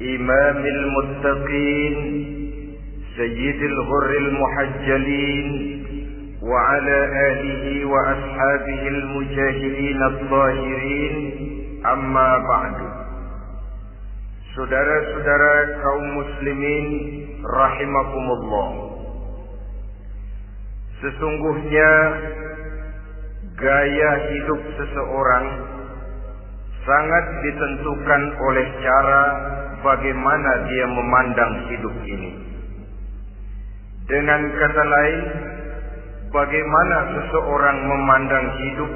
إمام المتقين سيد الغر المحجلين وعلى آله وأصحابه المجاهدين الطاهرين أما بعد Saudara-saudara kaum muslimin rahimakumullah Sesungguhnya gaya hidup seseorang sangat ditentukan oleh cara bagaimana dia memandang hidup ini. Dengan kata lain, bagaimana seseorang memandang hidup,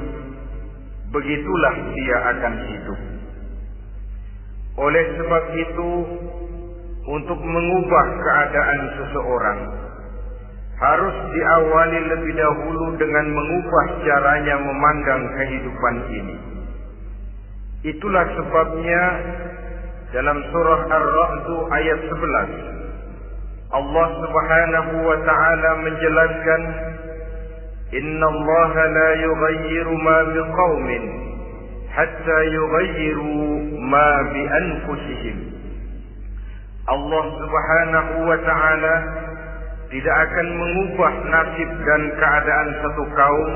begitulah dia akan hidup. Oleh sebab itu, untuk mengubah keadaan seseorang, harus diawali lebih dahulu dengan mengubah caranya memandang kehidupan ini. Itulah sebabnya dalam surah Ar-Ra'd ayat 11 Allah Subhanahu wa taala menjelaskan Inna Allah la yughayyiru ma biqaumin hatta yughayyiru ma bi anfusihim. Allah Subhanahu wa taala tidak akan mengubah nasib dan keadaan satu kaum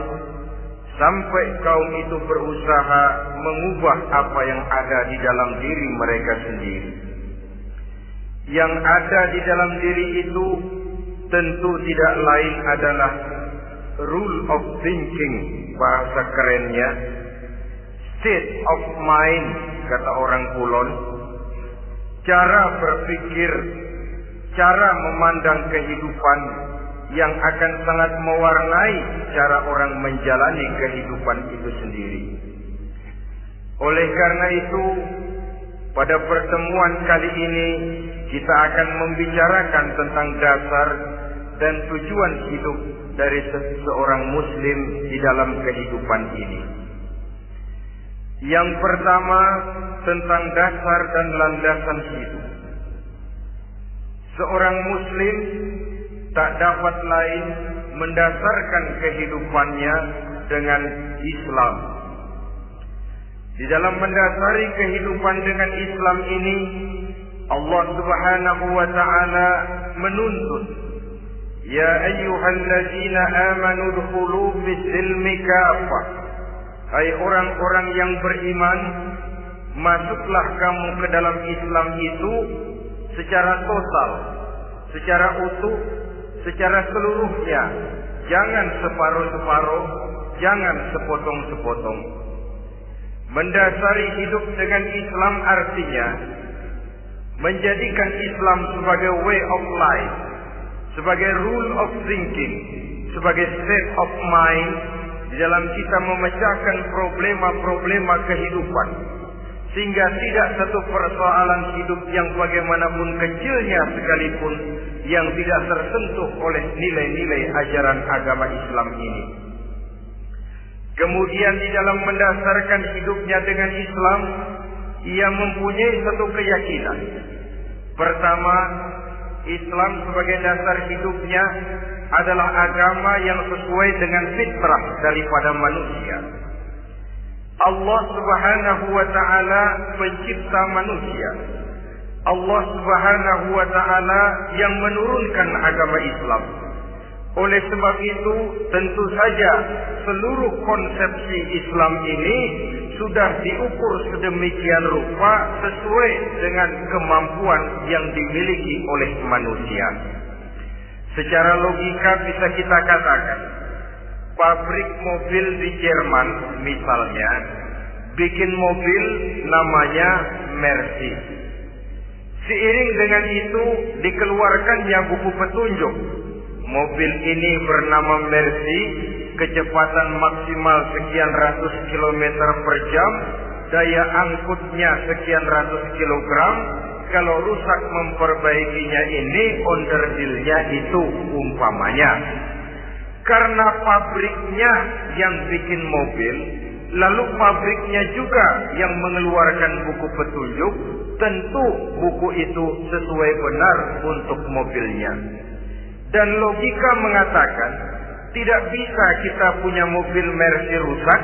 sampai kaum itu berusaha mengubah apa yang ada di dalam diri mereka sendiri. Yang ada di dalam diri itu tentu tidak lain adalah rule of thinking bahasa kerennya. State of mind kata orang kulon. Cara berpikir cara memandang kehidupan yang akan sangat mewarnai cara orang menjalani kehidupan itu sendiri. Oleh karena itu, pada pertemuan kali ini kita akan membicarakan tentang dasar dan tujuan hidup dari seseorang muslim di dalam kehidupan ini. Yang pertama tentang dasar dan landasan hidup. Seorang muslim tak dapat lain mendasarkan kehidupannya dengan Islam. Di dalam mendasari kehidupan dengan Islam ini, Allah Subhanahu wa taala menuntut, "Ya ayyuhalladzina amanu dkhulu fis-silmi kafah." Hai orang-orang yang beriman, masuklah kamu ke dalam Islam itu secara total, secara utuh secara seluruhnya. Jangan separuh-separuh, jangan sepotong-sepotong. Mendasari hidup dengan Islam artinya menjadikan Islam sebagai way of life, sebagai rule of thinking, sebagai state of mind di dalam kita memecahkan problema-problema kehidupan sehingga tidak satu persoalan hidup yang bagaimanapun kecilnya sekalipun yang tidak tersentuh oleh nilai-nilai ajaran agama Islam ini. Kemudian di dalam mendasarkan hidupnya dengan Islam, ia mempunyai satu keyakinan. Pertama, Islam sebagai dasar hidupnya adalah agama yang sesuai dengan fitrah daripada manusia. Allah Subhanahu wa taala pencipta manusia. Allah Subhanahu wa taala yang menurunkan agama Islam. Oleh sebab itu, tentu saja seluruh konsepsi Islam ini sudah diukur sedemikian rupa sesuai dengan kemampuan yang dimiliki oleh manusia. Secara logika bisa kita katakan, pabrik mobil di Jerman misalnya bikin mobil namanya Mercy. Seiring dengan itu dikeluarkannya buku petunjuk. Mobil ini bernama Mercy, kecepatan maksimal sekian ratus kilometer per jam, daya angkutnya sekian ratus kilogram, kalau rusak memperbaikinya ini onderdilnya itu umpamanya. Karena pabriknya yang bikin mobil, lalu pabriknya juga yang mengeluarkan buku petunjuk, tentu buku itu sesuai benar untuk mobilnya. Dan logika mengatakan, tidak bisa kita punya mobil Mercy rusak,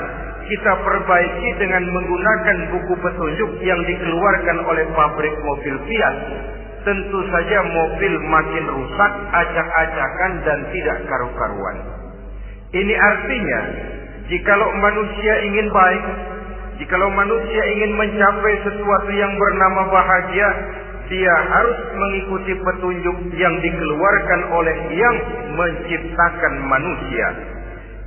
kita perbaiki dengan menggunakan buku petunjuk yang dikeluarkan oleh pabrik mobil Fiat. Tentu saja mobil makin rusak, acak-acakan dan tidak karu-karuan. Ini artinya, jikalau manusia ingin baik, jikalau manusia ingin mencapai sesuatu yang bernama bahagia, dia harus mengikuti petunjuk yang dikeluarkan oleh yang menciptakan manusia.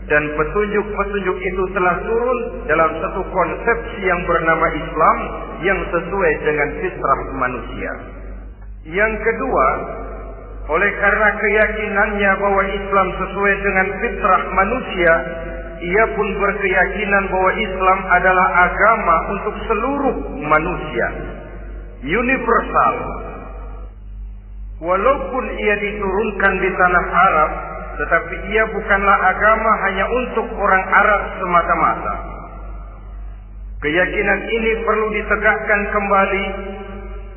Dan petunjuk-petunjuk itu telah turun dalam satu konsepsi yang bernama Islam yang sesuai dengan fitrah manusia. Yang kedua, oleh karena keyakinannya bahwa Islam sesuai dengan fitrah manusia, ia pun berkeyakinan bahwa Islam adalah agama untuk seluruh manusia. Universal. Walaupun ia diturunkan di tanah Arab, tetapi ia bukanlah agama hanya untuk orang Arab semata-mata. Keyakinan ini perlu ditegakkan kembali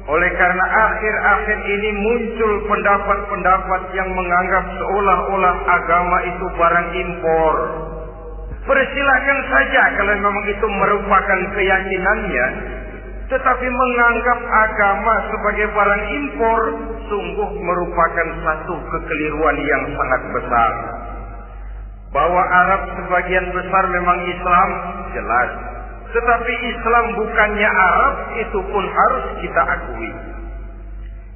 oleh karena akhir-akhir ini muncul pendapat-pendapat yang menganggap seolah-olah agama itu barang impor. Persilahkan saja kalau memang itu merupakan keyakinannya, tetapi menganggap agama sebagai barang impor sungguh merupakan satu kekeliruan yang sangat besar. Bahwa Arab sebagian besar memang Islam, jelas. Tetapi Islam bukannya Arab, itu pun harus kita akui.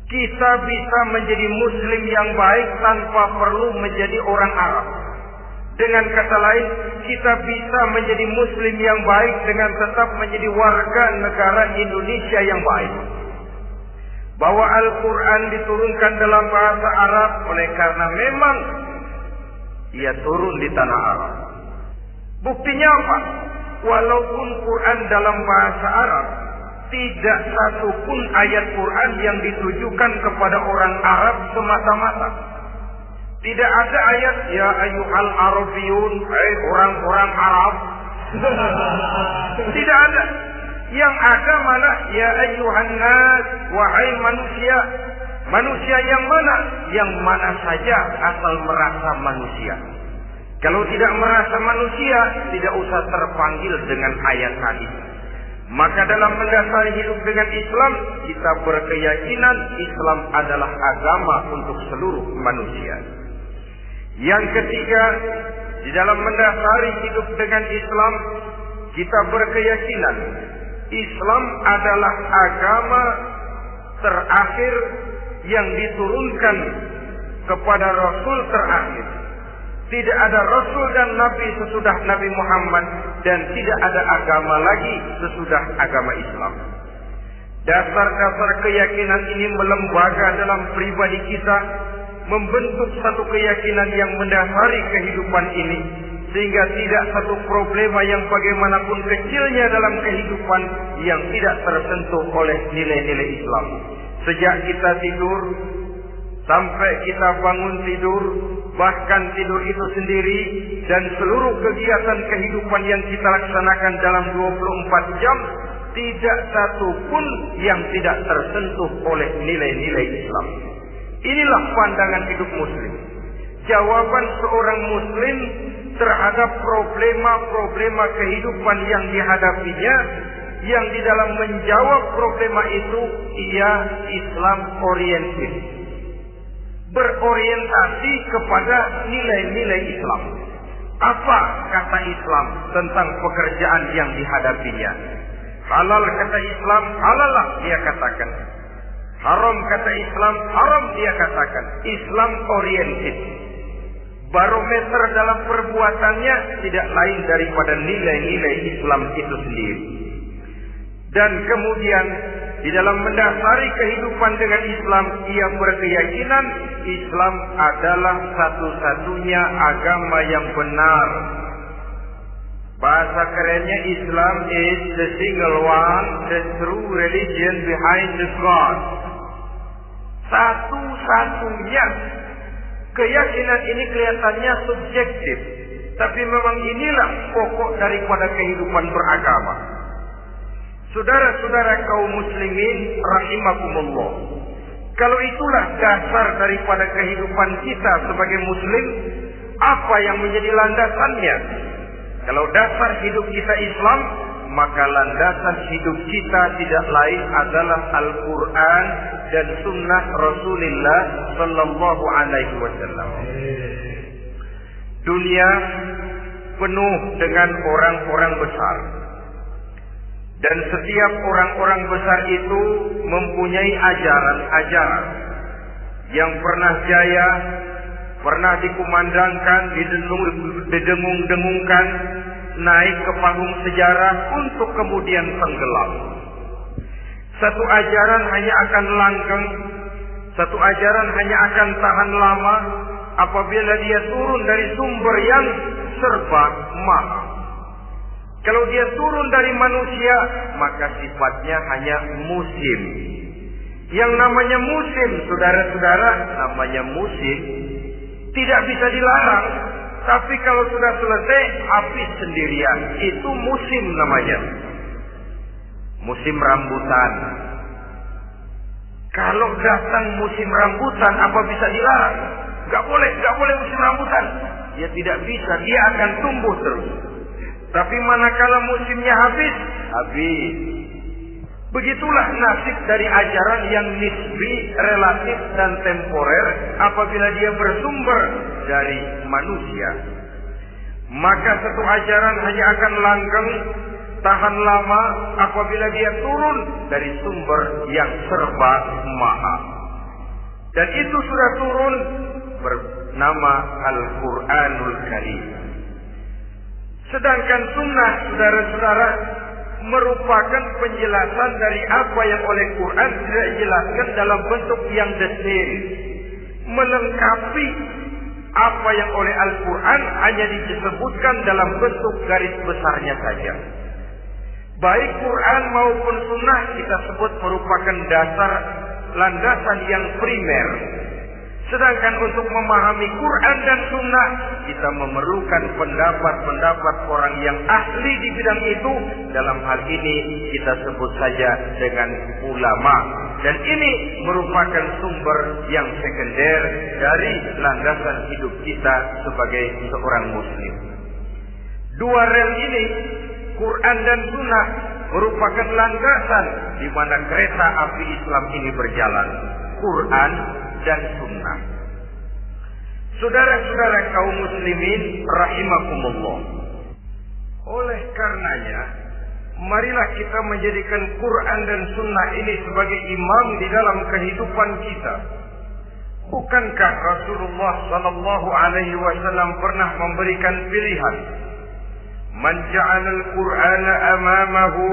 Kita bisa menjadi muslim yang baik tanpa perlu menjadi orang Arab. Dengan kata lain, kita bisa menjadi muslim yang baik dengan tetap menjadi warga negara Indonesia yang baik. Bahwa Al-Quran diturunkan dalam bahasa Arab oleh karena memang ia turun di tanah Arab. Buktinya apa? Walaupun Quran dalam bahasa Arab, tidak satu pun ayat Quran yang ditujukan kepada orang Arab semata-mata. Tidak ada ayat ya ayyuhal arabiyun, hai orang-orang Arab. Tidak ada. Yang ada mana ya ayyuhan nas, wahai manusia. Manusia yang mana? Yang mana saja asal merasa manusia. Kalau tidak merasa manusia, tidak usah terpanggil dengan ayat tadi. Maka dalam mendasari hidup dengan Islam, kita berkeyakinan Islam adalah agama untuk seluruh manusia. Yang ketiga, di dalam mendasari hidup dengan Islam, kita berkeyakinan Islam adalah agama terakhir yang diturunkan kepada Rasul terakhir. Tidak ada Rasul dan Nabi sesudah Nabi Muhammad dan tidak ada agama lagi sesudah agama Islam. Dasar-dasar keyakinan ini melembaga dalam pribadi kita membentuk satu keyakinan yang mendasari kehidupan ini sehingga tidak satu problema yang bagaimanapun kecilnya dalam kehidupan yang tidak tersentuh oleh nilai-nilai Islam. Sejak kita tidur sampai kita bangun tidur, bahkan tidur itu sendiri dan seluruh kegiatan kehidupan yang kita laksanakan dalam 24 jam tidak satu pun yang tidak tersentuh oleh nilai-nilai Islam. Inilah pandangan hidup muslim. Jawaban seorang muslim terhadap problema-problema kehidupan yang dihadapinya yang di dalam menjawab problema itu ia Islam oriented. Berorientasi kepada nilai-nilai Islam. Apa kata Islam tentang pekerjaan yang dihadapinya? Halal kata Islam, halalah dia katakan. Haram kata Islam, haram dia katakan. Islam oriented. Barometer dalam perbuatannya tidak lain daripada nilai-nilai Islam itu sendiri. Dan kemudian di dalam mendasari kehidupan dengan Islam, ia berkeyakinan Islam adalah satu-satunya agama yang benar. Bahasa kerennya Islam is the single one, the true religion behind the God. Satu-satunya keyakinan ini kelihatannya subjektif, tapi memang inilah pokok daripada kehidupan beragama. Saudara-saudara kaum muslimin rahimakumullah. Kalau itulah dasar daripada kehidupan kita sebagai muslim, apa yang menjadi landasannya? Kalau dasar hidup kita Islam, maka landasan hidup kita tidak lain adalah Al-Quran dan Sunnah Rasulullah Sallallahu Alaihi Wasallam. Dunia penuh dengan orang-orang besar. Dan setiap orang-orang besar itu mempunyai ajaran-ajaran yang pernah jaya pernah dikumandangkan, didengung-dengungkan, naik ke panggung sejarah untuk kemudian tenggelam. Satu ajaran hanya akan langgeng, satu ajaran hanya akan tahan lama apabila dia turun dari sumber yang serba mahal. Kalau dia turun dari manusia, maka sifatnya hanya musim. Yang namanya musim, saudara-saudara, namanya musim tidak bisa dilarang. Tapi kalau sudah selesai, habis sendirian. Itu musim namanya. Musim rambutan. Kalau datang musim rambutan, apa bisa dilarang? Gak boleh, gak boleh musim rambutan. Ya tidak bisa, dia akan tumbuh terus. Tapi manakala musimnya habis, habis. Begitulah nasib dari ajaran yang nisbi, relatif dan temporer apabila dia bersumber dari manusia. Maka satu ajaran hanya akan langgeng, tahan lama apabila dia turun dari sumber yang serba mahal. Dan itu sudah turun bernama Al-Quranul Karim. Sedangkan sunnah saudara-saudara merupakan penjelasan dari apa yang oleh Quran tidak dijelaskan dalam bentuk yang detail. Melengkapi apa yang oleh Al-Quran hanya disebutkan dalam bentuk garis besarnya saja. Baik Quran maupun sunnah kita sebut merupakan dasar landasan yang primer Sedangkan untuk memahami Quran dan Sunnah, kita memerlukan pendapat-pendapat orang yang ahli di bidang itu. Dalam hal ini kita sebut saja dengan ulama. Dan ini merupakan sumber yang sekunder dari landasan hidup kita sebagai seorang muslim. Dua rel ini, Quran dan Sunnah, merupakan landasan di mana kereta api Islam ini berjalan. Quran dan sunnah. Saudara-saudara kaum muslimin rahimakumullah. Oleh karenanya, marilah kita menjadikan Quran dan sunnah ini sebagai imam di dalam kehidupan kita. Bukankah Rasulullah sallallahu alaihi wasallam pernah memberikan pilihan? Man ja'ala al-Qur'ana amamahu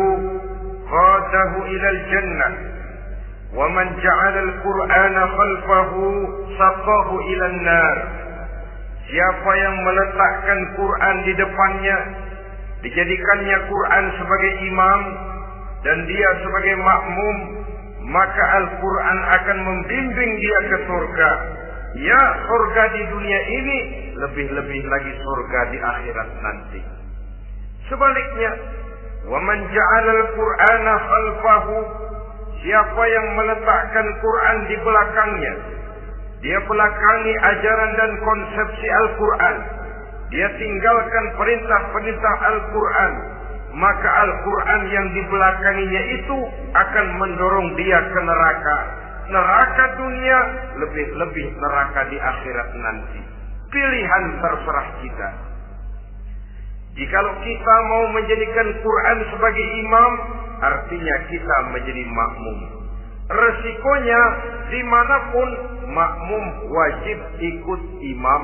qadahu ila al-jannah ومن جعل القرآن خلفه سقاه إلى النار Siapa yang meletakkan Quran di depannya, dijadikannya Quran sebagai imam dan dia sebagai makmum, maka Al-Quran akan membimbing dia ke surga. Ya, surga di dunia ini lebih-lebih lagi surga di akhirat nanti. Sebaliknya, وَمَنْ جَعَلَ الْقُرْآنَ خَلْفَهُ Siapa yang meletakkan Quran di belakangnya, dia belakangi ajaran dan konsepsi Al-Quran. Dia tinggalkan perintah-perintah Al-Quran. Maka Al-Quran yang dibelakanginya itu akan mendorong dia ke neraka. Neraka dunia lebih-lebih neraka di akhirat nanti. Pilihan terserah kita. Jikalau kita mau menjadikan Quran sebagai imam, artinya kita menjadi makmum. Resikonya di mana pun makmum wajib ikut imam.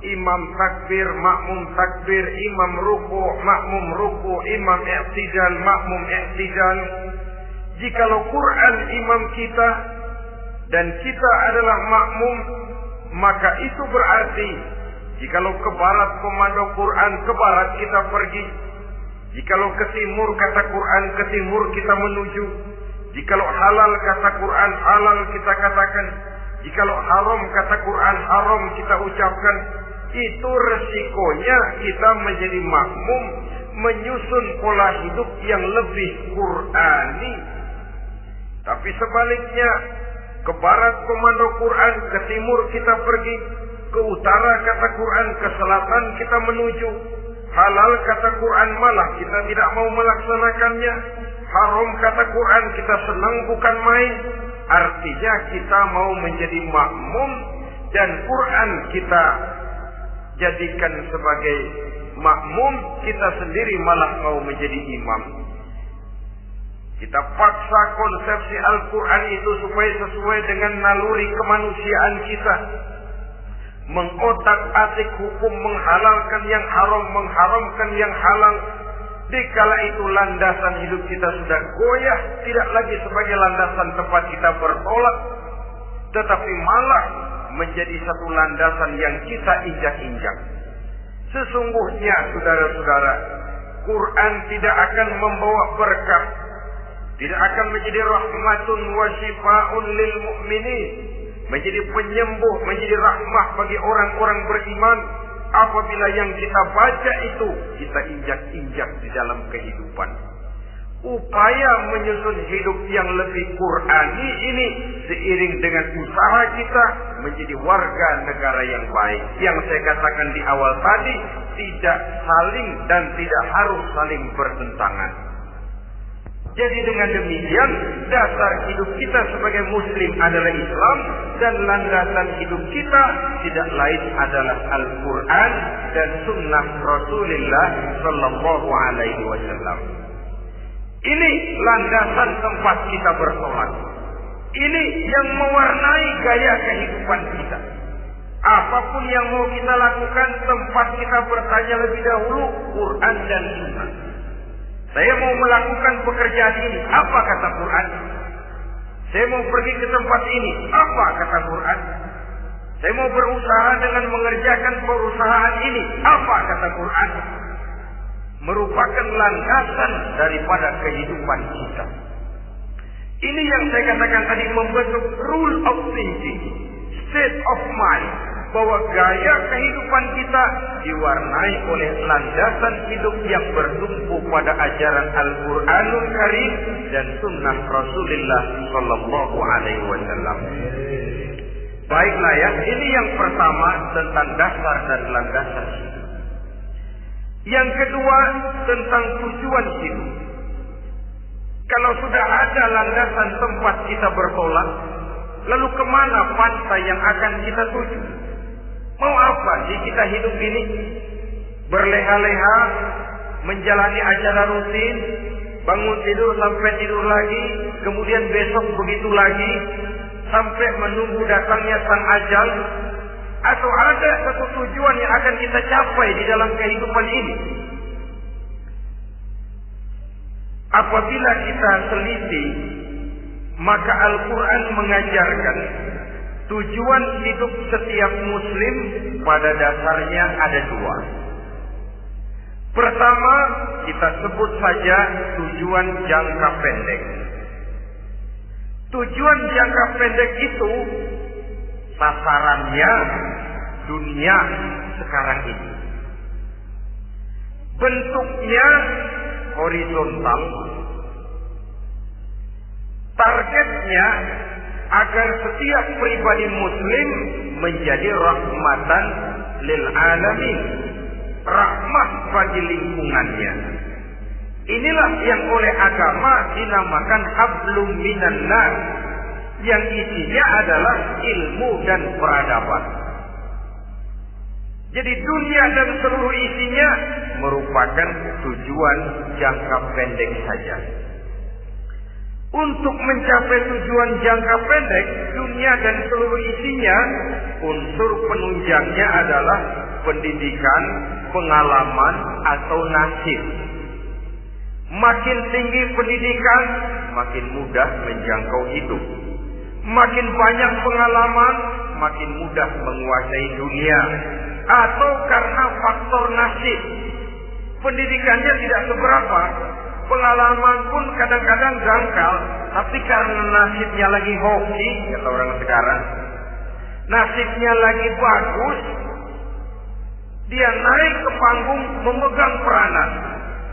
Imam takbir, makmum takbir, imam ruku, makmum ruku, imam i'tidal, makmum i'tidal. Jikalau Quran imam kita dan kita adalah makmum, maka itu berarti Jikalau ke barat komando Quran, ke barat kita pergi. Jikalau ke timur kata Quran, ke timur kita menuju. Jikalau halal kata Quran, halal kita katakan. Jikalau haram kata Quran, haram kita ucapkan. Itu resikonya kita menjadi makmum menyusun pola hidup yang lebih Qurani. Tapi sebaliknya, ke barat komando Quran, ke timur kita pergi, ke utara kata Quran, ke selatan kita menuju. Halal kata Quran malah kita tidak mau melaksanakannya. Haram kata Quran kita senang bukan main. Artinya kita mau menjadi makmum dan Quran kita jadikan sebagai makmum, kita sendiri malah mau menjadi imam. Kita paksa konsepsi Al-Quran itu supaya sesuai dengan naluri kemanusiaan kita. Mengotak-atik hukum menghalalkan yang haram, mengharamkan yang halal. Dikala itu landasan hidup kita sudah goyah, tidak lagi sebagai landasan tempat kita bertolak, tetapi malah menjadi satu landasan yang kita injak-injak. Sesungguhnya saudara-saudara, Quran tidak akan membawa berkah, tidak akan menjadi rahmatun wa lil mu'minin, menjadi penyembuh, menjadi rahmah bagi orang-orang beriman apabila yang kita baca itu kita injak-injak di dalam kehidupan. Upaya menyusun hidup yang lebih Qurani ini seiring dengan usaha kita menjadi warga negara yang baik. Yang saya katakan di awal tadi tidak saling dan tidak harus saling bertentangan. Jadi dengan demikian dasar hidup kita sebagai muslim adalah Islam dan landasan hidup kita tidak lain adalah Al-Qur'an dan sunnah Rasulullah sallallahu alaihi wasallam. Ini landasan tempat kita bersolat. Ini yang mewarnai gaya kehidupan kita. Apa pun yang mau kita lakukan, tempat kita bertanya lebih dahulu Quran dan Sunnah. Saya mau melakukan pekerjaan ini, apa kata Quran? Saya mau pergi ke tempat ini, apa kata Quran? Saya mau berusaha dengan mengerjakan perusahaan ini, apa kata Quran? merupakan landasan daripada kehidupan kita. Ini yang saya katakan tadi membentuk rule of thinking, state of mind, bahwa gaya kehidupan kita diwarnai oleh landasan hidup yang bertumpu pada ajaran Al-Quranul Karim dan Sunnah Rasulullah Sallallahu Alaihi Wasallam. Baiklah ya, ini yang pertama tentang dasar dan landasan hidup. Yang kedua tentang tujuan hidup. Kalau sudah ada landasan tempat kita bertolak, lalu ke mana pantai yang akan kita tuju? Mau apa sih kita hidup ini? Berleha-leha, menjalani acara rutin, bangun tidur sampai tidur lagi, kemudian besok begitu lagi, sampai menunggu datangnya sang ajal, atau ada satu tujuan yang akan kita capai di dalam kehidupan ini. Apabila kita teliti, maka Al-Quran mengajarkan tujuan hidup setiap muslim pada dasarnya ada dua. Pertama, kita sebut saja tujuan jangka pendek. Tujuan jangka pendek itu sasarannya dunia sekarang ini. Bentuknya horizontal. Targetnya agar setiap pribadi muslim menjadi rahmatan lil alamin. Rahmat bagi lingkungannya. Inilah yang oleh agama dinamakan hablum minan yang isinya adalah ilmu dan peradaban. Jadi dunia dan seluruh isinya merupakan tujuan jangka pendek saja. Untuk mencapai tujuan jangka pendek, dunia dan seluruh isinya, unsur penunjangnya adalah pendidikan, pengalaman, atau nasib. Makin tinggi pendidikan, makin mudah menjangkau hidup. Makin banyak pengalaman, makin mudah menguasai dunia. atau karena faktor nasib. Pendidikannya tidak seberapa, pengalaman pun kadang-kadang dangkal, tapi karena nasibnya lagi hoki, kata orang sekarang, nasibnya lagi bagus, dia naik ke panggung memegang peranan.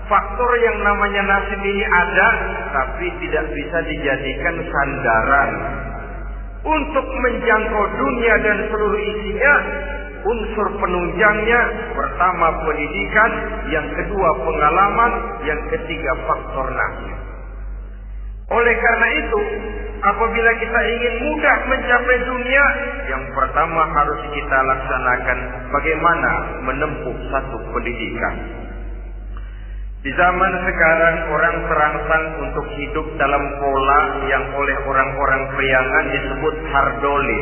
Faktor yang namanya nasib ini ada, tapi tidak bisa dijadikan sandaran. Untuk menjangkau dunia dan seluruh isinya, unsur penunjangnya pertama pendidikan, yang kedua pengalaman, yang ketiga faktor nasib. Oleh karena itu, apabila kita ingin mudah mencapai dunia, yang pertama harus kita laksanakan bagaimana menempuh satu pendidikan. Di zaman sekarang orang terangsang untuk hidup dalam pola yang oleh orang-orang priangan disebut hardoli.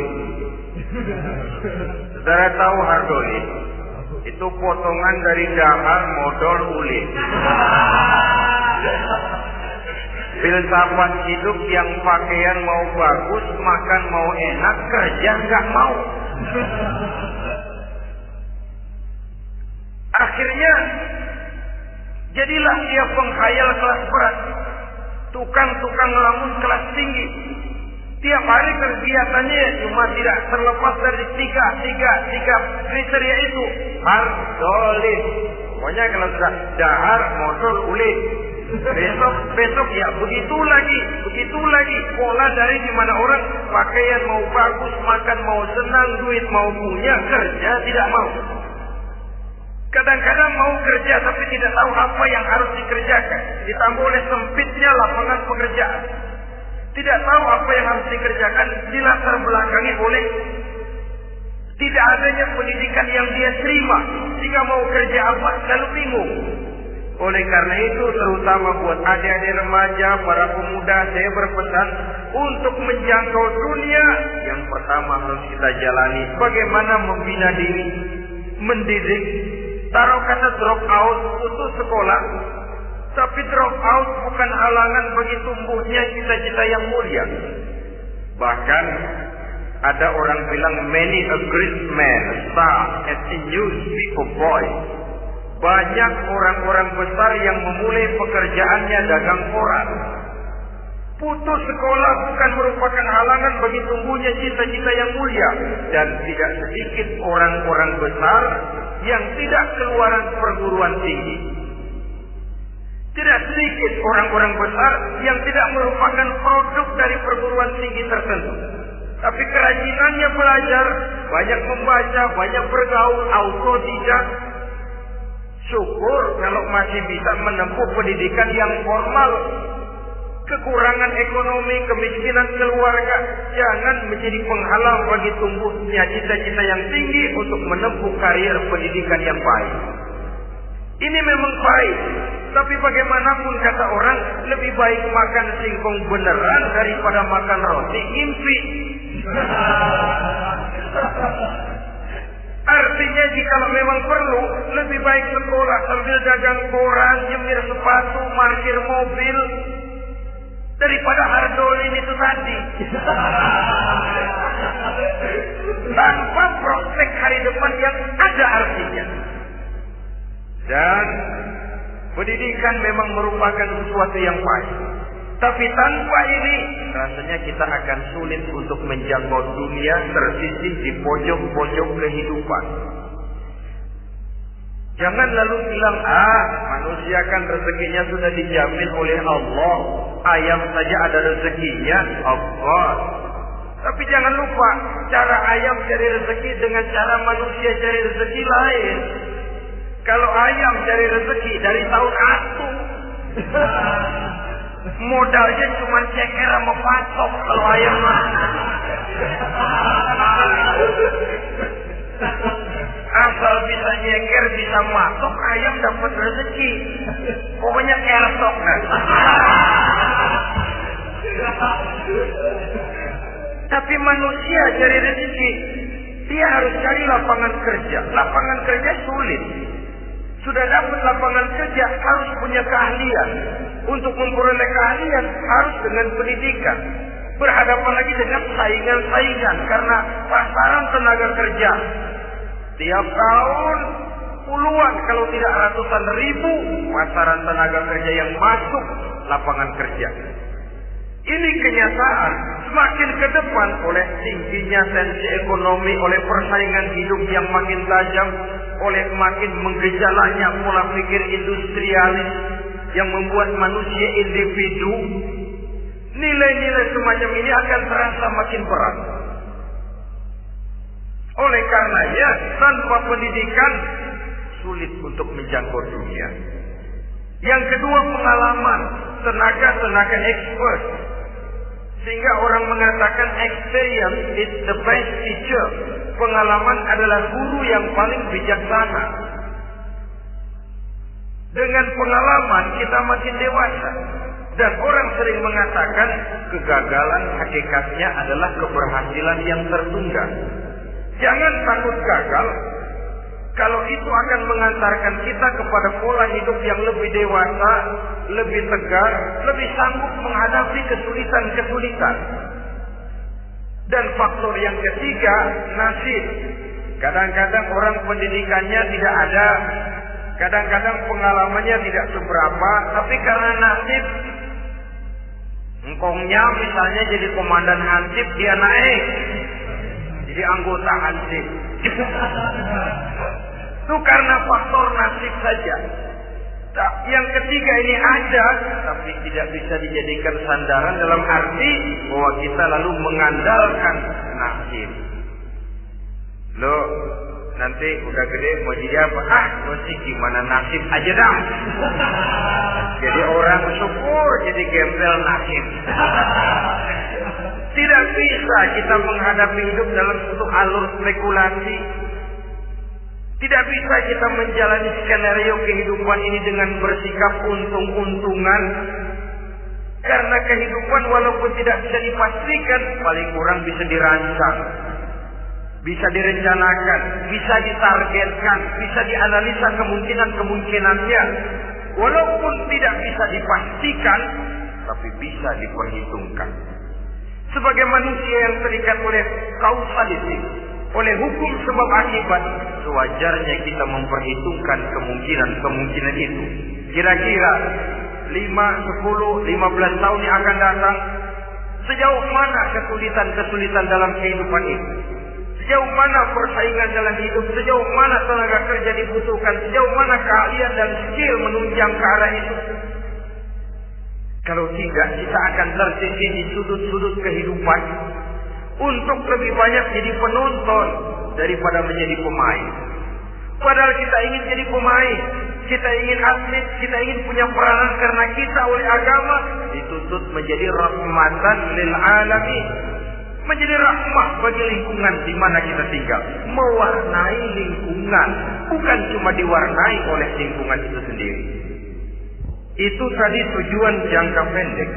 Saudara tahu hardoli? Itu potongan dari dahar modal ulit. Filsafat hidup yang pakaian mau bagus, makan mau enak, kerja nggak mau. Akhirnya jadilah dia penghayal kelas berat, tukang-tukang ngelamun kelas tinggi. Tiap hari kegiatannya cuma tidak terlepas dari tiga, tiga, tiga kriteria itu. Hardolis. Pokoknya kalau sudah dahar, motor, ulit. Besok, besok ya begitu lagi, begitu lagi. Pola dari di mana orang pakaian mau bagus, makan mau senang, duit mau punya, kerja tidak mau. Kadang-kadang mau kerja tapi tidak tahu apa yang harus dikerjakan. Ditambah oleh sempitnya lapangan pekerjaan. Tidak tahu apa yang harus dikerjakan dilatar belakangi oleh tidak adanya pendidikan yang dia terima. Jika mau kerja apa selalu bingung. Oleh karena itu terutama buat adik-adik remaja, para pemuda saya berpesan untuk menjangkau dunia yang pertama harus kita jalani bagaimana membina diri, mendidik, taruh kata drop out putus sekolah. Tapi drop out bukan halangan bagi tumbuhnya cita-cita yang mulia. Bahkan ada orang bilang many a great man start as a newspaper boy. Banyak orang-orang besar yang memulai pekerjaannya dagang koran. Putus sekolah bukan merupakan halangan bagi tumbuhnya cita-cita yang mulia. Dan tidak sedikit orang-orang besar yang tidak keluaran perguruan tinggi. Tidak sedikit orang-orang besar yang tidak merupakan produk dari perguruan tinggi tertentu. Tapi kerajinannya belajar, banyak membaca, banyak bergaul, autodidak. Syukur kalau masih bisa menempuh pendidikan yang formal. Kekurangan ekonomi, kemiskinan keluarga jangan menjadi penghalang bagi tumbuhnya cita-cita yang tinggi untuk menempuh karir pendidikan yang baik. Ini memang baik, tapi bagaimanapun kata orang lebih baik makan singkong beneran daripada makan roti impi. Artinya jika memang perlu lebih baik sekolah sambil dagang koran, nyemir sepatu, parkir mobil daripada hardolin itu tadi. Tanpa prospek hari depan yang ada artinya. Dan pendidikan memang merupakan sesuatu yang baik. Tapi tanpa ini rasanya kita akan sulit untuk menjangkau dunia tersisih di pojok-pojok kehidupan. Jangan lalu bilang, ah manusia kan rezekinya sudah dijamin oleh Allah. Ayam saja ada rezekinya, Allah. Tapi jangan lupa, cara ayam cari rezeki dengan cara manusia cari rezeki lain. Kalau ayam cari rezeki dari tahun atu. Modalnya cuma ceker sama patok kalau ayam Asal bisa nyeker, bisa masuk, ayam dapat rezeki. Pokoknya kersok kan. Tapi manusia cari rezeki, dia harus cari lapangan kerja. Lapangan kerja sulit. Sudah dapat lapangan kerja harus punya keahlian. Untuk memperoleh keahlian harus dengan pendidikan. Berhadapan lagi dengan saingan-saingan karena pasaran tenaga kerja Tiap tahun puluhan kalau tidak ratusan ribu pasaran tenaga kerja yang masuk lapangan kerja. Ini kenyataan. Semakin ke depan oleh tingginya tensi ekonomi, oleh persaingan hidup yang makin tajam, oleh makin menggejalanya pola pikir industrialis yang membuat manusia individu, nilai-nilai semacam ini akan terasa makin berat. Oleh karenanya, tanpa pendidikan sulit untuk menjangkau dunia. Yang kedua pengalaman, tenaga-tenaga expert. Sehingga orang mengatakan experience is the best teacher. Pengalaman adalah guru yang paling bijaksana. Dengan pengalaman kita makin dewasa. Dan orang sering mengatakan kegagalan hakikatnya adalah keberhasilan yang tertunda. Jangan takut gagal, kalau itu akan mengantarkan kita kepada pola hidup yang lebih dewasa, lebih tegar, lebih sanggup menghadapi kesulitan-kesulitan. Dan faktor yang ketiga, nasib. Kadang-kadang orang pendidikannya tidak ada, kadang-kadang pengalamannya tidak seberapa, tapi karena nasib, engkongnya misalnya jadi komandan hansip, dia naik. Jadi anggota hansip. Itu karena faktor nasib saja. Yang ketiga ini ada, tapi tidak bisa dijadikan sandaran dalam arti bahwa kita lalu mengandalkan nasib. Lo nanti udah gede mau jadi apa? Ah, lo sih gimana nasib aja dah. jadi orang syukur jadi gembel nasib. Tidak bisa kita menghadapi hidup dalam satu alur spekulasi tidak bisa kita menjalani skenario kehidupan ini dengan bersikap untung-untungan. Karena kehidupan walaupun tidak bisa dipastikan, paling kurang bisa dirancang. Bisa direncanakan, bisa ditargetkan, bisa dianalisa kemungkinan-kemungkinannya. Walaupun tidak bisa dipastikan, tapi bisa diperhitungkan. Sebagai manusia yang terikat oleh kausaliti, oleh hukum sebab akibat, sewajarnya kita memperhitungkan kemungkinan-kemungkinan itu. Kira-kira 5, 10, 15 tahun yang akan datang, sejauh mana kesulitan-kesulitan dalam kehidupan itu? Sejauh mana persaingan dalam hidup, sejauh mana tenaga kerja dibutuhkan, sejauh mana keahlian dan skill menunjang ke arah itu. Kalau tidak, kita akan tersisih di sudut-sudut kehidupan untuk lebih banyak jadi penonton daripada menjadi pemain. Padahal kita ingin jadi pemain, kita ingin atlet, kita ingin punya peranan karena kita oleh agama dituntut menjadi rahmatan lil alamin. Menjadi rahmah bagi lingkungan di mana kita tinggal. Mewarnai lingkungan. Bukan cuma diwarnai oleh lingkungan itu sendiri. Itu tadi tujuan jangka pendek.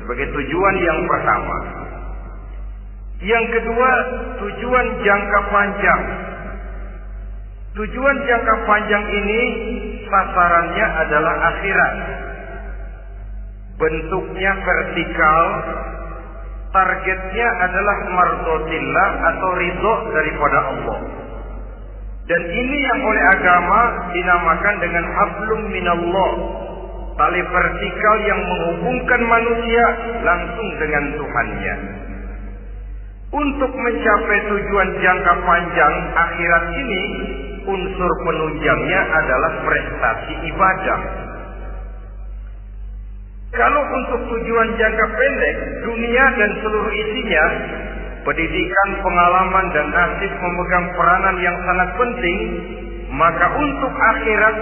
Sebagai tujuan yang pertama. Yang kedua, tujuan jangka panjang. Tujuan jangka panjang ini sasarannya adalah akhirat. Bentuknya vertikal, targetnya adalah mardotillah atau ridho daripada Allah. Dan ini yang oleh agama dinamakan dengan hablum minallah. Tali vertikal yang menghubungkan manusia langsung dengan Tuhannya. Untuk mencapai tujuan jangka panjang akhirat ini, unsur penunjangnya adalah prestasi ibadah. Kalau untuk tujuan jangka pendek, dunia dan seluruh isinya, pendidikan, pengalaman, dan nasib memegang peranan yang sangat penting, maka untuk akhirat,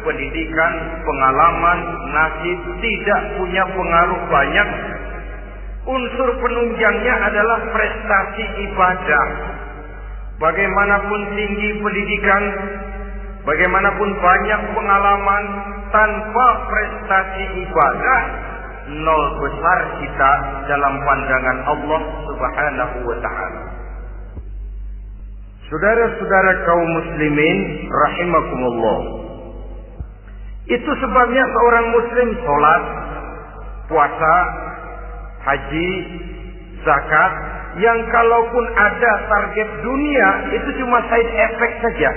pendidikan, pengalaman, nasib tidak punya pengaruh banyak Unsur penunjangnya adalah prestasi ibadah. Bagaimanapun tinggi pendidikan, bagaimanapun banyak pengalaman, tanpa prestasi ibadah, nol besar kita dalam pandangan Allah Subhanahu wa taala. Saudara-saudara kaum muslimin rahimakumullah. Itu sebabnya seorang muslim sholat, puasa, haji, zakat, yang kalaupun ada target dunia itu cuma side effect saja.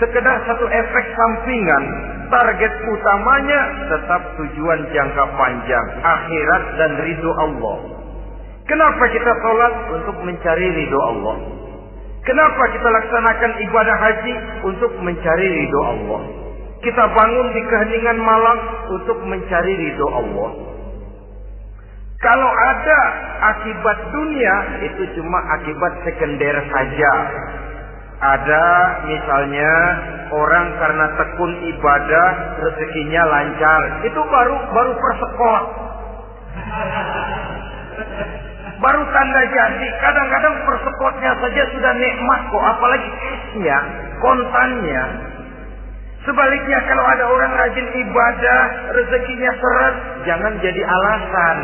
Sekedar satu efek sampingan. Target utamanya tetap tujuan jangka panjang. Akhirat dan ridho Allah. Kenapa kita sholat? Untuk mencari ridho Allah. Kenapa kita laksanakan ibadah haji? Untuk mencari ridho Allah. Kita bangun di keheningan malam untuk mencari ridho Allah. Kalau ada akibat dunia itu cuma akibat sekunder saja. Ada misalnya orang karena tekun ibadah rezekinya lancar, itu baru baru persekot. Baru tanda jadi. Kadang-kadang persekotnya saja sudah nikmat kok, apalagi esnya, kontannya. Sebaliknya kalau ada orang rajin ibadah, rezekinya seret, jangan jadi alasan.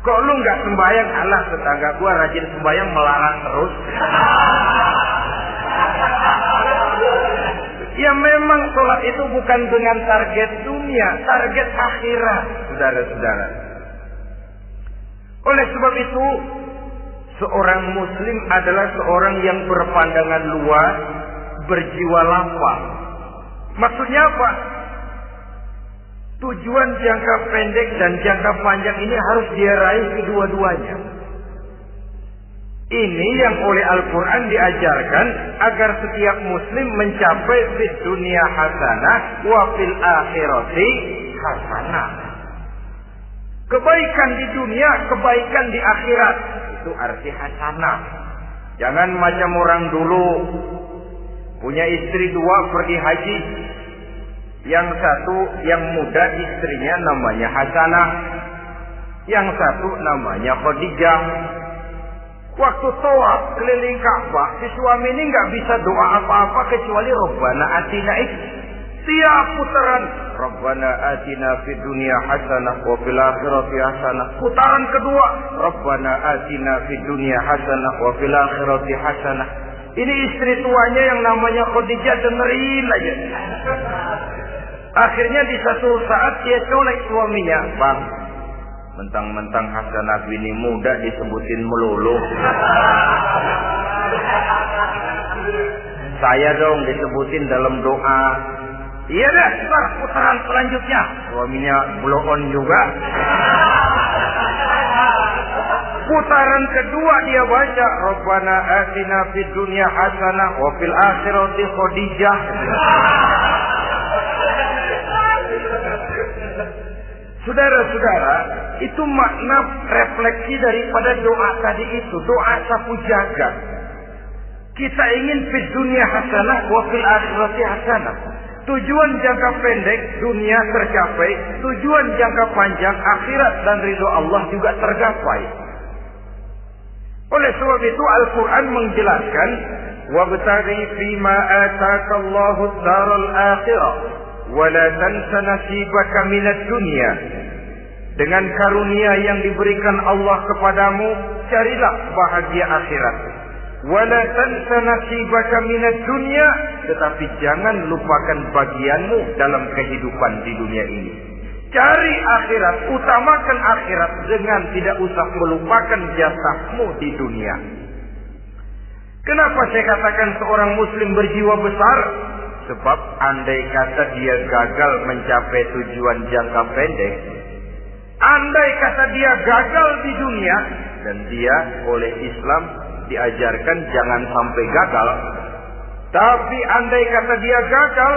Kok lu nggak sembahyang? Allah tetangga gua rajin sembahyang melarang terus. Ya memang sholat itu bukan dengan target dunia, target akhirat, saudara-saudara. Oleh sebab itu, seorang muslim adalah seorang yang berpandangan luas, berjiwa lapang. Maksudnya apa? Tujuan jangka pendek dan jangka panjang ini harus dia raih kedua-duanya. Ini yang oleh Al-Quran diajarkan agar setiap muslim mencapai fit dunia hasanah wa fil akhirati hasanah. Kebaikan di dunia, kebaikan di akhirat. Itu arti hasanah. Jangan macam orang dulu. Punya istri dua pergi haji. Yang satu yang muda istrinya namanya Hasanah. Yang satu namanya Khadijah. Waktu tawaf keliling Ka'bah, si suami ini nggak bisa doa apa-apa kecuali Rabbana atina itu. Tiap putaran Rabbana atina fid dunya hasanah wa fil akhirati hasanah. Putaran kedua Rabbana atina fid dunya hasanah wa fil akhirati hasanah. Ini istri tuanya yang namanya Khadijah dengerin aja. Akhirnya di satu saat dia colek suaminya, "Bang, mentang-mentang Hasanah bini muda disebutin melulu. Saya dong disebutin dalam doa. Iya dah, ntar putaran selanjutnya. Suaminya blow on juga. Putaran kedua dia baca Rabbana atina fid dunya hasanah wa fil akhirati khadijah. Saudara-saudara, itu makna refleksi daripada doa tadi itu, doa sapu jagat. Kita ingin fid dunia hasanah wa fil akhirati hasanah. Tujuan jangka pendek dunia tercapai, tujuan jangka panjang akhirat dan ridho Allah juga tergapai. Oleh sebab itu Al-Quran menjelaskan wabtaghi fima ataka Allahu daral akhirah wala tansa nasibaka minad dunya. Dengan karunia yang diberikan Allah kepadamu carilah bahagia akhirat. Wala tansa nasibaka minad dunya tetapi jangan lupakan bagianmu dalam kehidupan di dunia ini. Cari akhirat utamakan akhirat dengan tidak usah melupakan jasahmu di dunia. Kenapa saya katakan seorang muslim berjiwa besar Sebab andai kata dia gagal mencapai tujuan jangka pendek, andai kata dia gagal di dunia dan dia oleh Islam diajarkan jangan sampai gagal, tapi andai kata dia gagal,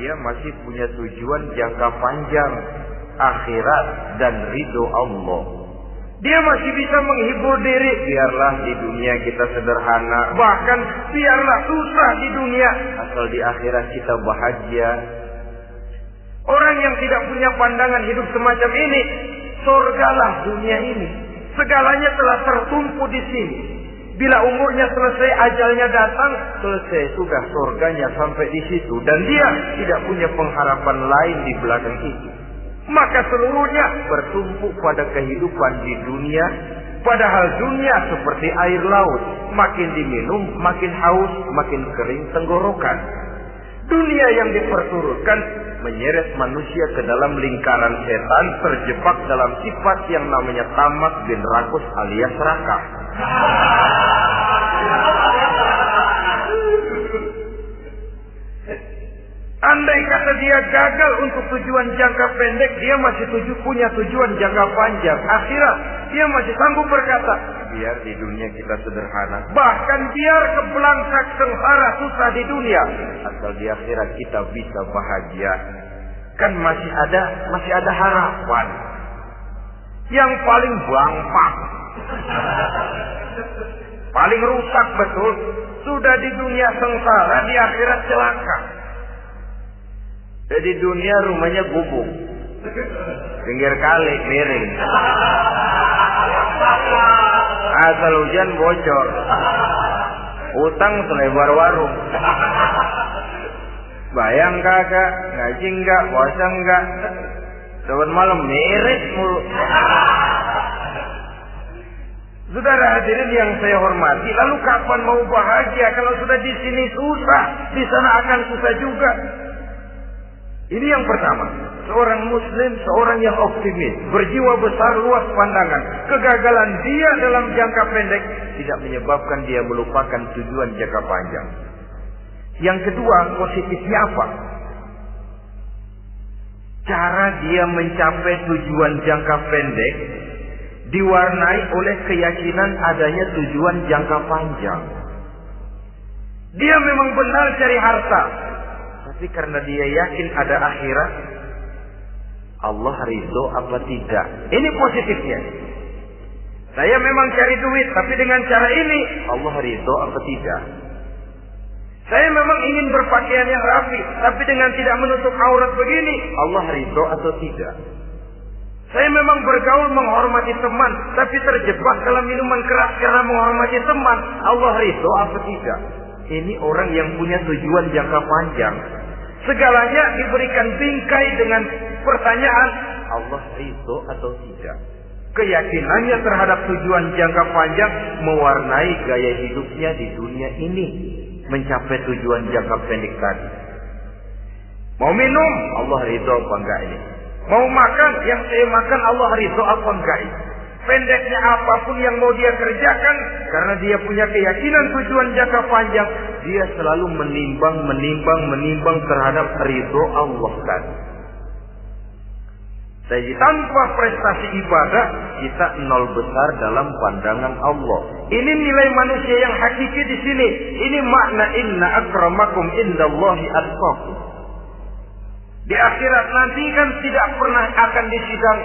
dia masih punya tujuan jangka panjang, akhirat dan ridho Allah. Dia masih bisa menghibur diri. Biarlah di dunia kita sederhana. Bahkan biarlah susah di dunia. Asal di akhirat kita bahagia. Orang yang tidak punya pandangan hidup semacam ini. Surgalah dunia ini. Segalanya telah tertumpu di sini. Bila umurnya selesai, ajalnya datang, selesai sudah surganya sampai di situ. Dan dia tidak punya pengharapan lain di belakang itu maka seluruhnya bertumpu pada kehidupan di dunia. Padahal dunia seperti air laut, makin diminum, makin haus, makin kering tenggorokan. Dunia yang diperturutkan menyeret manusia ke dalam lingkaran setan terjebak dalam sifat yang namanya tamak bin rakus alias serakah. Andai kata dia gagal untuk tujuan jangka pendek, dia masih tuju, punya tujuan jangka panjang. Akhirat, dia masih sanggup berkata, biar di dunia kita sederhana. Bahkan biar kebelangsak sengsara susah di dunia. Asal di akhirat kita bisa bahagia. Kan masih ada, masih ada harapan. Yang paling bangpak. paling rusak betul. Sudah di dunia sengsara, di akhirat celaka. Jadi dunia rumahnya gubuk. Pinggir kali miring. Asal hujan bocor. Utang selebar warung. Bayang kagak, ngaji enggak, puasa enggak. Sobat malam miris mulu. Saudara hadirin yang saya hormati, lalu kapan mau bahagia kalau sudah di sini susah, di sana akan susah juga. Ini yang pertama. Seorang muslim, seorang yang optimis, berjiwa besar, luas pandangan. Kegagalan dia dalam jangka pendek tidak menyebabkan dia melupakan tujuan jangka panjang. Yang kedua, positifnya apa? Cara dia mencapai tujuan jangka pendek diwarnai oleh keyakinan adanya tujuan jangka panjang. Dia memang benar cari harta, tapi karena dia yakin ada akhirat, Allah ridho apa tidak? Ini positifnya. Saya memang cari duit, tapi dengan cara ini Allah ridho apa tidak? Saya memang ingin berpakaian yang rapi, tapi dengan tidak menutup aurat begini, Allah ridho atau tidak? Saya memang bergaul menghormati teman, tapi terjebak dalam minuman keras karena menghormati teman, Allah ridho apa tidak? Ini orang yang punya tujuan jangka panjang. Segalanya diberikan bingkai dengan pertanyaan, Allah ridho atau tidak? Keyakinannya terhadap tujuan jangka panjang mewarnai gaya hidupnya di dunia ini. Mencapai tujuan jangka pendek tadi. Mau minum, Allah ridho apa enggak ini? Mau makan, yang saya makan Allah ridho apa enggak ini? Pendeknya apa pun yang mau dia kerjakan, karena dia punya keyakinan tujuan jangka panjang, dia selalu menimbang, menimbang, menimbang terhadap ridho Allah tadi. Jadi tanpa prestasi ibadah kita nol besar dalam pandangan Allah. Ini nilai manusia yang hakiki di sini. Ini makna inna akramakum indallahi atqakum. Di akhirat nanti kan tidak pernah akan disidang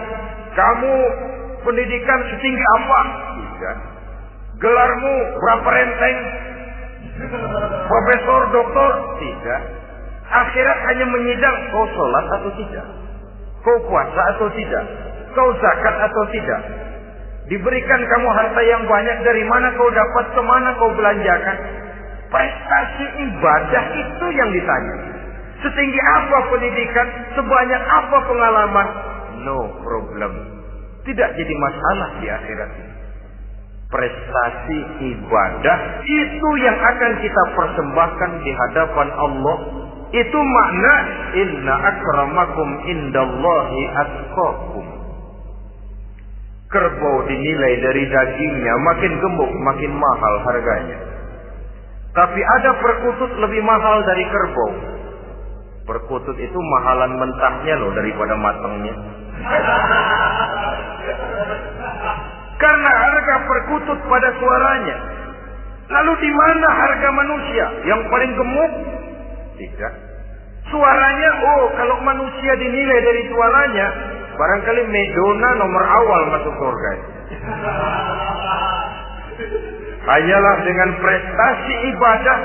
kamu pendidikan setinggi apa? Tidak. Gelarmu berapa renteng? Profesor, doktor? Tidak. Akhirat hanya menyidang kau sholat atau tidak. Kau puasa atau tidak? Kau zakat atau tidak? Diberikan kamu harta yang banyak dari mana kau dapat, ke mana kau belanjakan? Prestasi ibadah itu yang ditanya. Setinggi apa pendidikan, sebanyak apa pengalaman? No problem. Tidak jadi masalah di akhirat ini. Prestasi ibadah itu yang akan kita persembahkan di hadapan Allah itu makna inna akramakum indallahi atqakum. Kerbau dinilai dari dagingnya makin gemuk makin mahal harganya. Tapi ada perkutut lebih mahal dari kerbau. Perkutut itu mahalan mentahnya loh daripada matangnya. Karena harga perkutut pada suaranya. Lalu di mana harga manusia yang paling gemuk? Tidak. Suaranya, oh kalau manusia dinilai dari suaranya, barangkali Medona nomor awal masuk surga. Hanyalah dengan prestasi ibadah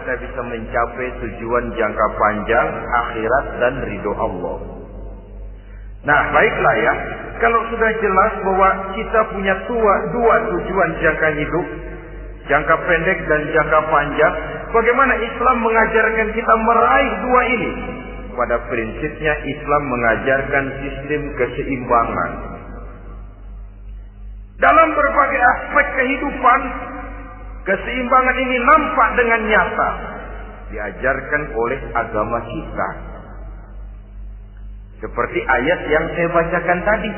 kita bisa mencapai tujuan jangka panjang akhirat dan ridho Allah. Nah, baiklah ya. Kalau sudah jelas bahwa kita punya tua, dua tujuan jangka hidup, jangka pendek dan jangka panjang, bagaimana Islam mengajarkan kita meraih dua ini? Pada prinsipnya Islam mengajarkan sistem keseimbangan. Dalam berbagai aspek kehidupan, keseimbangan ini nampak dengan nyata diajarkan oleh agama kita. Seperti ayat yang saya bacakan tadi.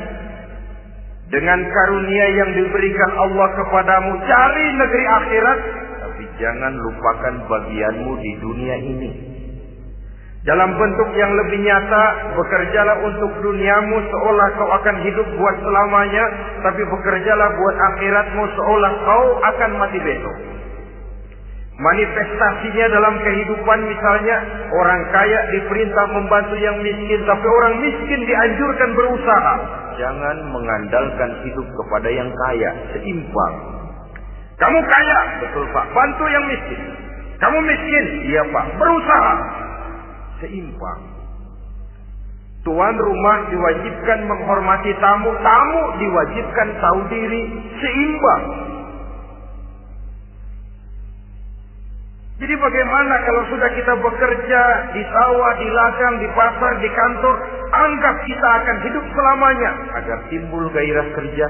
dengan karunia yang diberikan Allah kepadamu, cari negeri akhirat, tapi jangan lupakan bagianmu di dunia ini. Dalam bentuk yang lebih nyata, bekerjalah untuk duniamu seolah kau akan hidup buat selamanya, tapi bekerjalah buat akhiratmu seolah kau akan mati besok. Manifestasinya dalam kehidupan misalnya orang kaya diperintah membantu yang miskin tapi orang miskin dianjurkan berusaha. Jangan mengandalkan hidup kepada yang kaya, seimbang. Kamu kaya, betul Pak, bantu yang miskin. Kamu miskin, iya Pak, berusaha. Seimbang. Tuan rumah diwajibkan menghormati tamu, tamu diwajibkan tahu diri, seimbang. Jadi bagaimana kalau sudah kita bekerja di sawah, di ladang, di pasar, di kantor, anggap kita akan hidup selamanya agar timbul gairah kerja.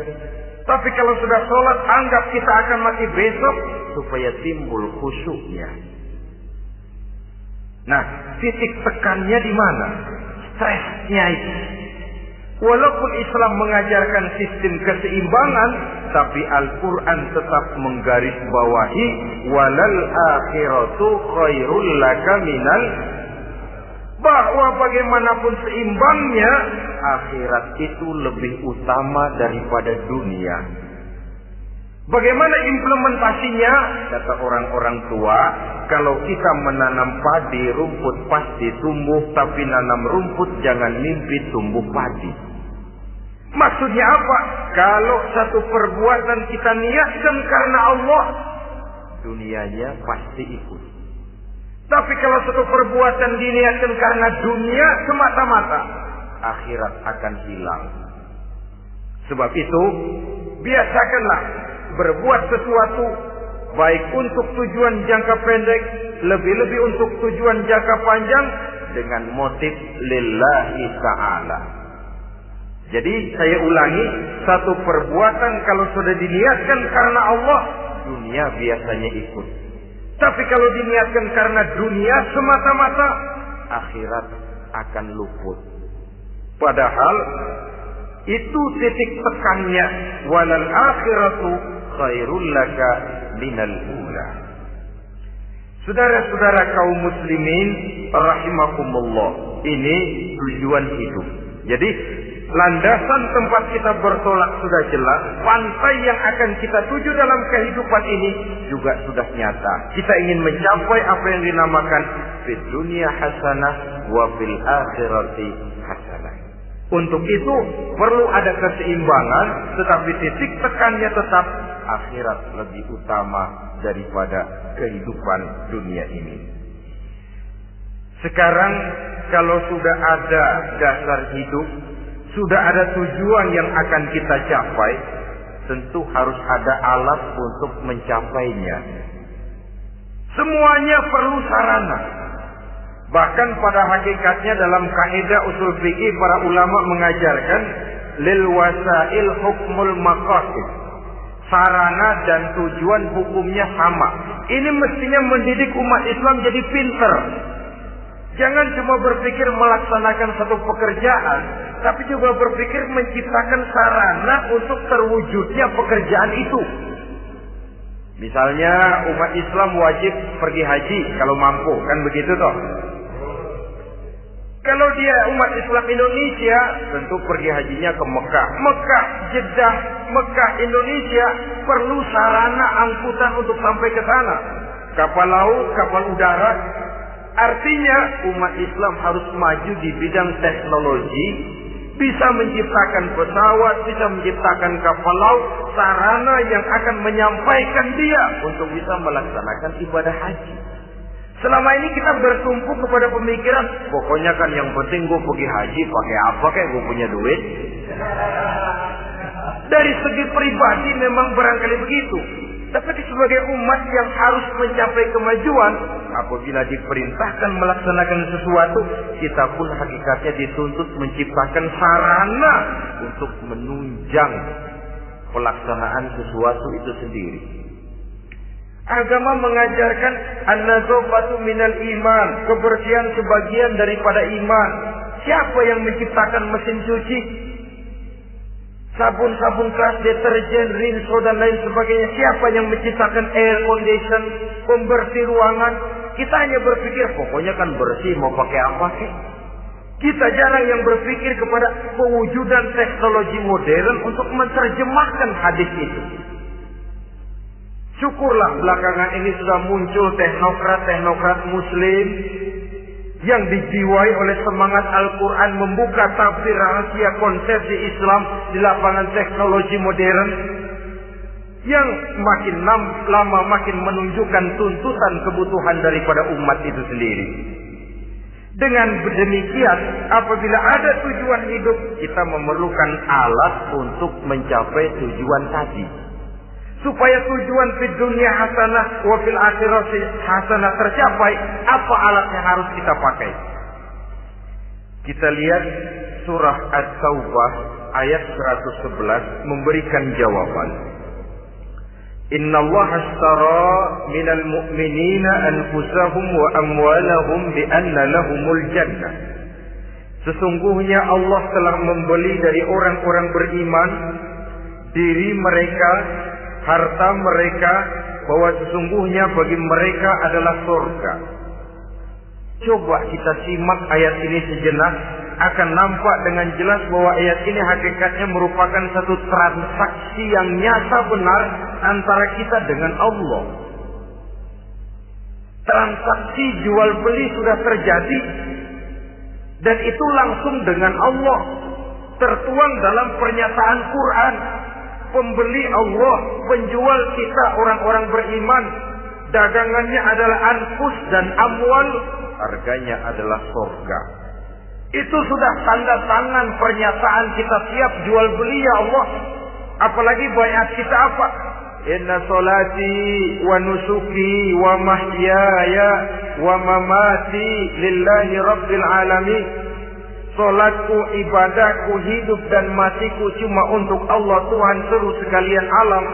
Tapi kalau sudah sholat, anggap kita akan mati besok supaya timbul khusyuknya. Nah, titik tekannya di mana? Stresnya itu. Walaupun Islam mengajarkan sistem keseimbangan, tapi Al-Quran tetap menggarisbawahi walal akhiratu khairul laka minal bahwa bagaimanapun seimbangnya akhirat itu lebih utama daripada dunia. Bagaimana implementasinya? Kata orang-orang tua, kalau kita menanam padi, rumput pasti tumbuh, tapi nanam rumput jangan mimpi tumbuh padi. Maksudnya apa? Kalau satu perbuatan kita niatkan karena Allah, dunianya pasti ikut. Tapi kalau satu perbuatan diniatkan karena dunia semata-mata, akhirat akan hilang. Sebab itu, biasakanlah berbuat sesuatu baik untuk tujuan jangka pendek, lebih-lebih untuk tujuan jangka panjang dengan motif lillahi ta'ala. Jadi saya ulangi, satu perbuatan kalau sudah diniatkan karena Allah, dunia biasanya ikut. Tapi kalau diniatkan karena dunia semata-mata, akhirat akan luput. Padahal itu titik tekannya walal akhiratu khairul laka minal ula. Saudara-saudara kaum muslimin rahimakumullah. Ini tujuan hidup. Jadi landasan tempat kita bertolak sudah jelas, pantai yang akan kita tuju dalam kehidupan ini juga sudah nyata. Kita ingin mencapai apa yang dinamakan di dunia hasanah wa fil akhirati hasanah. Untuk itu perlu ada keseimbangan, tetapi titik tekannya tetap akhirat lebih utama daripada kehidupan dunia ini. Sekarang kalau sudah ada dasar hidup, sudah ada tujuan yang akan kita capai, tentu harus ada alat untuk mencapainya. Semuanya perlu sarana. Bahkan pada hakikatnya dalam kaidah usul fikih para ulama mengajarkan lil wasail hukmul maqasid. Sarana dan tujuan hukumnya sama. Ini mestinya mendidik umat Islam jadi pinter. Jangan cuma berpikir melaksanakan satu pekerjaan, tapi juga berpikir menciptakan sarana untuk terwujudnya pekerjaan itu. Misalnya umat Islam wajib pergi haji kalau mampu, kan begitu toh? Kalau dia umat Islam Indonesia, tentu pergi hajinya ke Mekah. Mekah, Jeddah, Mekah, Indonesia perlu sarana angkutan untuk sampai ke sana. Kapal laut, kapal udara, Artinya umat Islam harus maju di bidang teknologi, bisa menciptakan pesawat, bisa menciptakan kapal laut, sarana yang akan menyampaikan dia untuk bisa melaksanakan ibadah haji. Selama ini kita bertumpu kepada pemikiran, pokoknya kan yang penting gue pergi haji pakai apa kayak gue punya duit. Dari segi pribadi memang barangkali begitu. Tapi sebagai umat yang harus mencapai kemajuan, apabila diperintahkan melaksanakan sesuatu, kita pun hakikatnya dituntut menciptakan sarana untuk menunjang pelaksanaan sesuatu itu sendiri. Agama mengajarkan an-nazafatu minal iman, kebersihan sebagian daripada iman. Siapa yang menciptakan mesin cuci? Sabun-sabun keras, deterjen, rinso dan lain sebagainya. Siapa yang menciptakan air condition, pembersih ruangan? Kita hanya berpikir pokoknya kan bersih mau pakai apa sih? Kita jarang yang berpikir kepada pewujudan teknologi modern untuk menerjemahkan hadis itu. Syukurlah belakangan ini sudah muncul teknokrat-teknokrat muslim yang dijiwai oleh semangat Al-Quran membuka tafsir rahasia konsepsi Islam di lapangan teknologi modern yang makin lama makin menunjukkan tuntutan kebutuhan daripada umat itu sendiri. Dengan demikian, apabila ada tujuan hidup, kita memerlukan alat untuk mencapai tujuan tadi. Supaya tujuan di dunia hasanah wa fil akhirati hasanah tercapai, apa alat yang harus kita pakai? Kita lihat surah At-Taubah ayat 111 memberikan jawaban. Inna Allah ashtara minal mu'minina anfusahum wa amwalahum bi anna lahumul jannah. Sesungguhnya Allah telah membeli dari orang-orang beriman diri mereka harta mereka bahwa sesungguhnya bagi mereka adalah surga. Coba kita simak ayat ini sejenak akan nampak dengan jelas bahwa ayat ini hakikatnya merupakan satu transaksi yang nyata benar antara kita dengan Allah. Transaksi jual beli sudah terjadi dan itu langsung dengan Allah tertuang dalam pernyataan Quran pembeli Allah, penjual kita orang-orang beriman. Dagangannya adalah anfus dan amwal, harganya adalah surga. Itu sudah tanda tangan pernyataan kita siap jual beli ya Allah. Apalagi bayat kita apa? Inna solati wa nusuki wa mahyaya wa mamati lillahi rabbil alamin. Solatku, ibadahku, hidup dan matiku cuma untuk Allah Tuhan seru sekalian alam.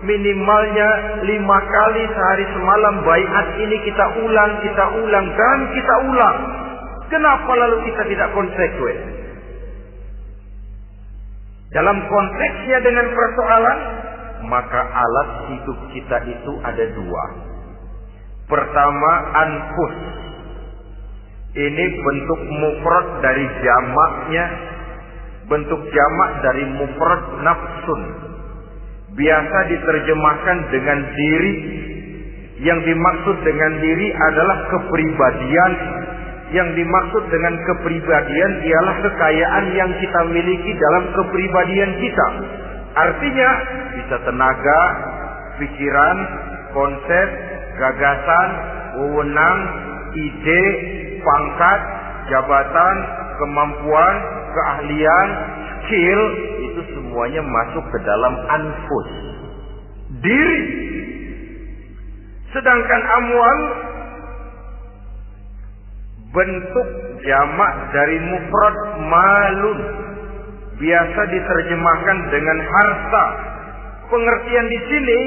Minimalnya lima kali sehari semalam bayat ini kita ulang, kita ulang, dan kita ulang. Kenapa lalu kita tidak konsekuen? Dalam konteksnya dengan persoalan, maka alat hidup kita itu ada dua. Pertama, anfus ini bentuk mufrad dari jamaknya, bentuk jamak dari mufrad nafsun. Biasa diterjemahkan dengan diri. Yang dimaksud dengan diri adalah kepribadian. Yang dimaksud dengan kepribadian ialah kekayaan yang kita miliki dalam kepribadian kita. Artinya bisa tenaga, pikiran, konsep, gagasan, wewenang, ide, pangkat, jabatan, kemampuan, keahlian, skill itu semuanya masuk ke dalam anfus. Diri. Sedangkan amwal bentuk jamak dari mufrad malun biasa diterjemahkan dengan harta. Pengertian di sini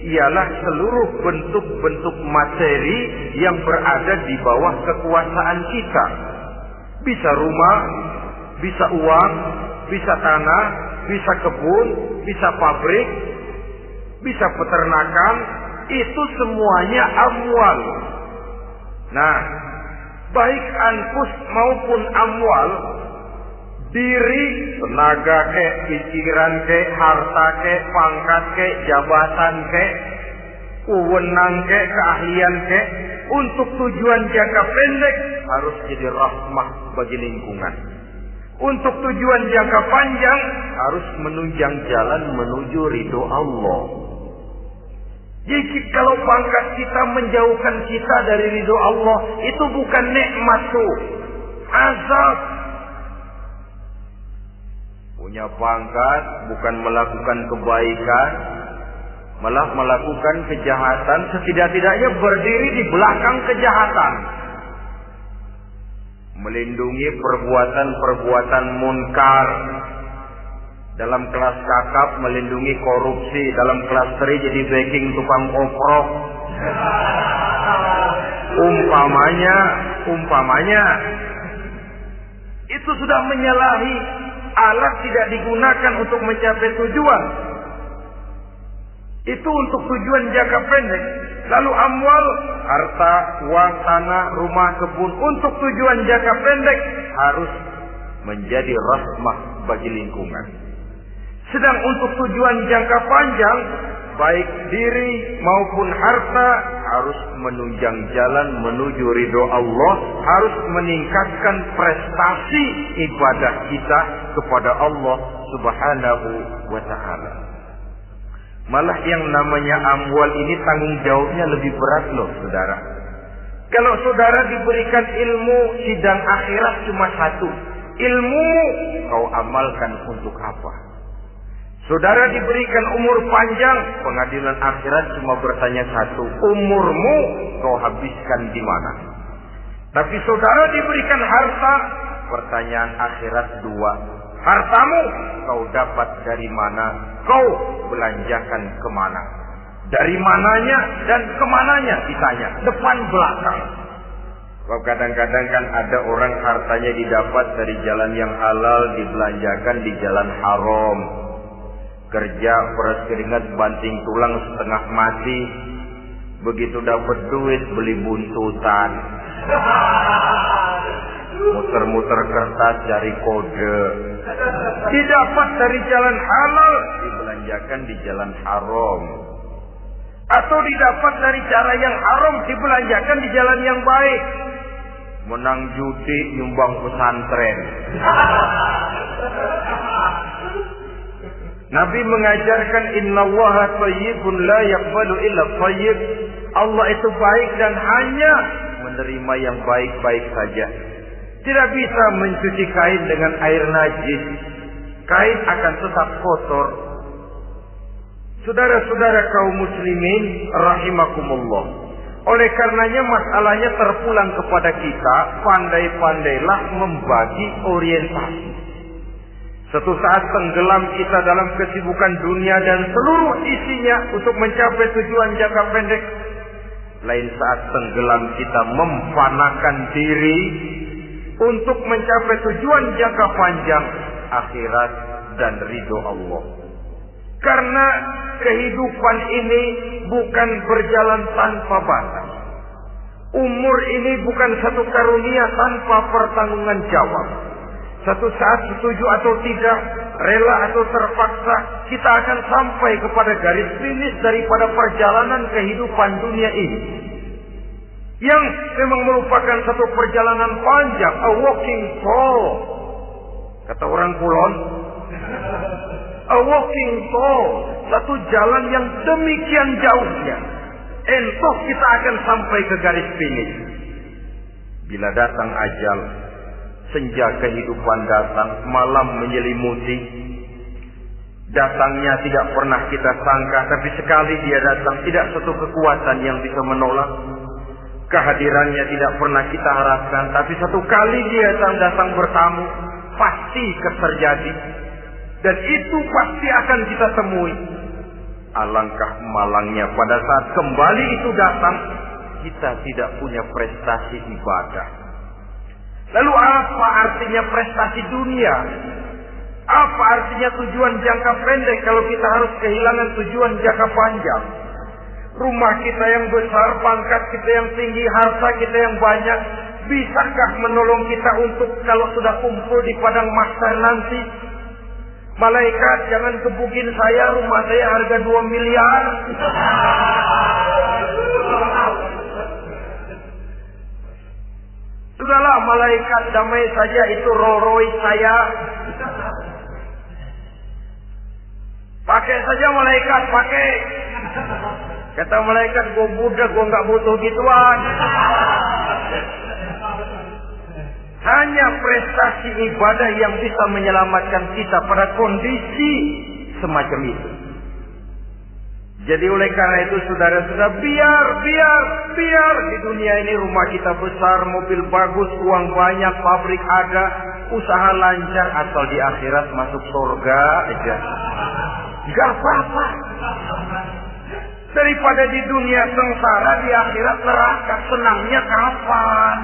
ialah seluruh bentuk-bentuk materi yang berada di bawah kekuasaan kita. Bisa rumah, bisa uang, bisa tanah, bisa kebun, bisa pabrik, bisa peternakan, itu semuanya amwal. Nah, baik anfus maupun amwal diri, tenaga ke, pikiran ke, harta ke, pangkat ke, jabatan ke, wewenang ke, keahlian ke, untuk tujuan jangka pendek harus jadi rahmah bagi lingkungan. Untuk tujuan jangka panjang harus menunjang jalan menuju ridho Allah. Jadi kalau pangkat kita menjauhkan kita dari ridho Allah, itu bukan nikmat tuh. Azab punya pangkat bukan melakukan kebaikan malah melakukan kejahatan setidak-tidaknya berdiri di belakang kejahatan. Melindungi perbuatan-perbuatan munkar. Dalam kelas kakap melindungi korupsi dalam kelas teri jadi backing tukang koprok umpamanya umpamanya itu sudah menyalahi alat tidak digunakan untuk mencapai tujuan. Itu untuk tujuan jangka pendek. Lalu amwal, harta, uang, tanah, rumah, kebun untuk tujuan jangka pendek harus menjadi rahmah bagi lingkungan. Sedang untuk tujuan jangka panjang, baik diri maupun harta harus menunjang jalan menuju ridho Allah, harus meningkatkan prestasi ibadah kita kepada Allah Subhanahu wa taala. Malah yang namanya amwal ini tanggung jawabnya lebih berat loh, Saudara. Kalau saudara diberikan ilmu sidang akhirat cuma satu, ilmu kau amalkan untuk apa? Saudara diberikan umur panjang, pengadilan akhirat cuma bertanya satu, umurmu kau habiskan di mana? Tapi saudara diberikan harta, pertanyaan akhirat dua, hartamu kau dapat dari mana? Kau belanjakan ke mana? Dari mananya dan ke mananya ditanya, depan belakang. Kadang-kadang kan ada orang hartanya didapat dari jalan yang halal dibelanjakan di jalan haram. Kerja peras keringat banting tulang setengah mati. Begitu dapat duit beli buntutan. Muter-muter kertas cari kode. Didapat dari jalan halal dibelanjakan di jalan haram. Atau didapat dari cara yang haram dibelanjakan di jalan yang baik menang judi nyumbang pesantren. Nabi mengajarkan innallaha thayyibun la yaqbalu illa thayyib. Allah itu baik dan hanya menerima yang baik-baik saja. Tidak bisa mencuci kain dengan air najis. Kain akan tetap kotor. Saudara-saudara kaum muslimin rahimakumullah. Oleh karenanya masalahnya terpulang kepada kita, pandai-pandailah membagi orientasi. Suatu saat tenggelam kita dalam kesibukan dunia dan seluruh isinya untuk mencapai tujuan jangka pendek. Lain saat tenggelam kita memfanakan diri untuk mencapai tujuan jangka panjang akhirat dan ridho Allah. Karena kehidupan ini bukan berjalan tanpa batas. Umur ini bukan satu karunia tanpa pertanggungan jawab. Satu saat setuju atau tidak, rela atau terpaksa, kita akan sampai kepada garis finish daripada perjalanan kehidupan dunia ini. Yang memang merupakan satu perjalanan panjang, a walking tall. Kata orang kulon, a walking tall, satu jalan yang demikian jauhnya. Entoh kita akan sampai ke garis finish. Bila datang ajal, senja kehidupan datang, malam menyelimuti. Datangnya tidak pernah kita sangka, tapi sekali dia datang, tidak satu kekuatan yang bisa menolak. Kehadirannya tidak pernah kita harapkan, tapi satu kali dia datang, datang bertamu, pasti terjadi. Dan itu pasti akan kita temui. Alangkah malangnya pada saat kembali itu datang, kita tidak punya prestasi ibadah. Lalu apa artinya prestasi dunia? Apa artinya tujuan jangka pendek kalau kita harus kehilangan tujuan jangka panjang? Rumah kita yang besar, pangkat kita yang tinggi, harta kita yang banyak, bisakah menolong kita untuk kalau sudah kumpul di padang mahsyar nanti Malaikat jangan kebukin saya, rumah saya harga 2 miliar. Sudahlah malaikat damai saja itu Royce saya. Pakai saja malaikat, pakai. Kata malaikat, gue budak, gue nggak butuh gituan. Hanya prestasi ibadah yang bisa menyelamatkan kita pada kondisi semacam itu. Jadi oleh karena itu saudara-saudara biar, biar, biar di dunia ini rumah kita besar, mobil bagus, uang banyak, pabrik ada, usaha lancar asal di akhirat masuk surga aja. Gak apa-apa. Daripada di dunia sengsara, di akhirat neraka, senangnya kapan?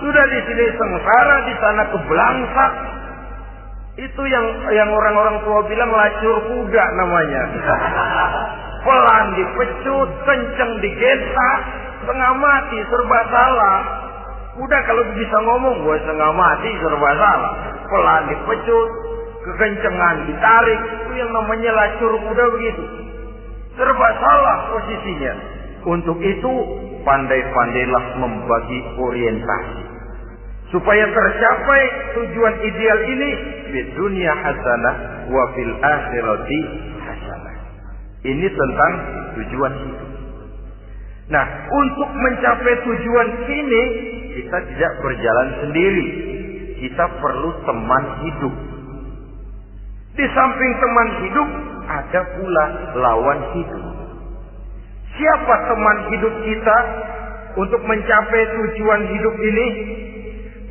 Sudah di sini sengsara, di sana kebelangsak. Itu yang yang orang-orang tua bilang lacur kuda namanya. Pelan dipecut, kenceng digesak, setengah mati, serba salah. Udah kalau bisa ngomong, gue setengah mati, serba salah. Pelan dipecut, kekencengan ditarik, itu yang namanya lacur kuda begitu. Serba salah posisinya. Untuk itu, pandai-pandailah membagi orientasi. Supaya tercapai tujuan ideal ini, di dunia hasanah, wa fil akhirati hasanah. Ini tentang tujuan hidup. Nah, untuk mencapai tujuan ini, kita tidak berjalan sendiri. Kita perlu teman hidup. Di samping teman hidup, ada pula lawan hidup. Siapa teman hidup kita untuk mencapai tujuan hidup ini?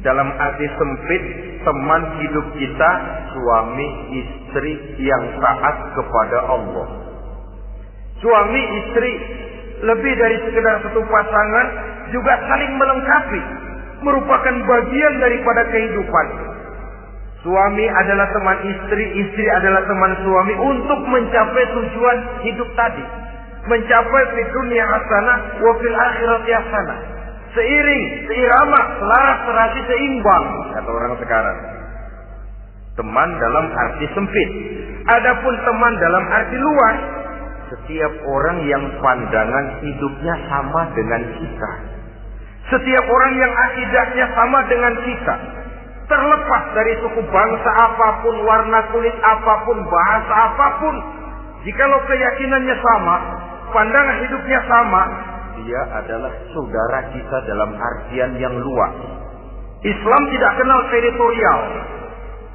Dalam arti sempit, teman hidup kita suami istri yang taat kepada Allah. Suami istri lebih dari sekedar satu pasangan juga saling melengkapi, merupakan bagian daripada kehidupan. Suami adalah teman istri, istri adalah teman suami untuk mencapai tujuan hidup tadi. Mencapai di dunia hasanah, wa fil akhirati hasanah. Seiring, seirama, selaras, serasi, seimbang, kata orang sekarang. Teman dalam arti sempit. Adapun teman dalam arti luas, setiap orang yang pandangan hidupnya sama dengan kita. Setiap orang yang akidahnya sama dengan kita. Terlepas dari suku bangsa apa pun, warna kulit apa pun, bahasa apa pun. Jikalau keyakinannya sama, pandangan hidupnya sama, dia adalah saudara kita dalam artian yang luas. Islam tidak kenal teritorial.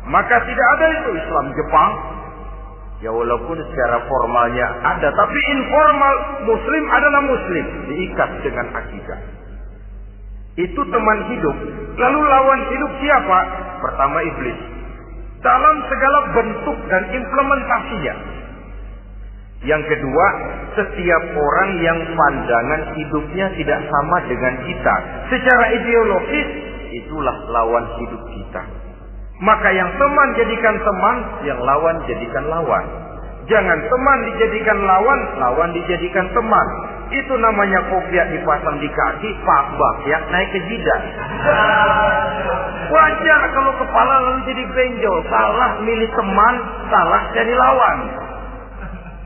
Maka tidak ada itu Islam Jepang. Ya walaupun secara formalnya ada, tapi informal Muslim adalah Muslim. Diikat dengan akidah. Itu teman hidup. Lalu lawan hidup siapa? Pertama iblis. Dalam segala bentuk dan implementasinya. Yang kedua, setiap orang yang pandangan hidupnya tidak sama dengan kita. Secara ideologis, itulah lawan hidup kita. Maka yang teman jadikan teman, yang lawan jadikan lawan. Jangan teman dijadikan lawan, lawan dijadikan teman. Itu namanya kopiah dipasang di kaki, pak bakyak naik ke jidat. Wajar kalau kepala lalu jadi benjol. Salah milih teman, salah jadi lawan.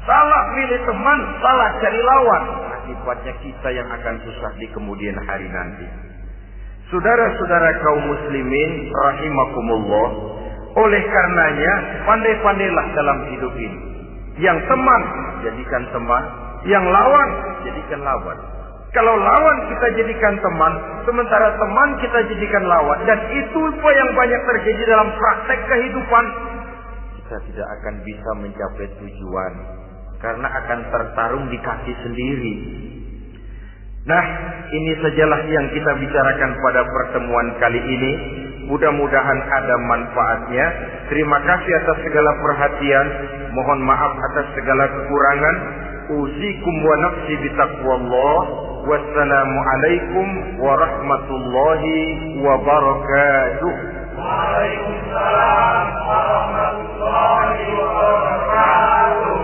Salah milih teman, salah cari lawan. Akibatnya kita yang akan susah di kemudian hari nanti. Saudara-saudara kaum muslimin rahimakumullah. Oleh karenanya, pandai-pandailah dalam hidup ini. Yang teman, jadikan teman. Yang lawan, jadikan lawan. Kalau lawan kita jadikan teman, sementara teman kita jadikan lawan. Dan itu yang banyak terjadi dalam praktek kehidupan. Kita tidak akan bisa mencapai tujuan karena akan tertarung di kaki sendiri. Nah, ini sajalah yang kita bicarakan pada pertemuan kali ini. Mudah-mudahan ada manfaatnya. Terima kasih atas segala perhatian. Mohon maaf atas segala kekurangan. Uzikum wa nafsi bitaqwallah. Wassalamualaikum warahmatullahi wabarakatuh. Waalaikumsalam warahmatullahi wabarakatuh.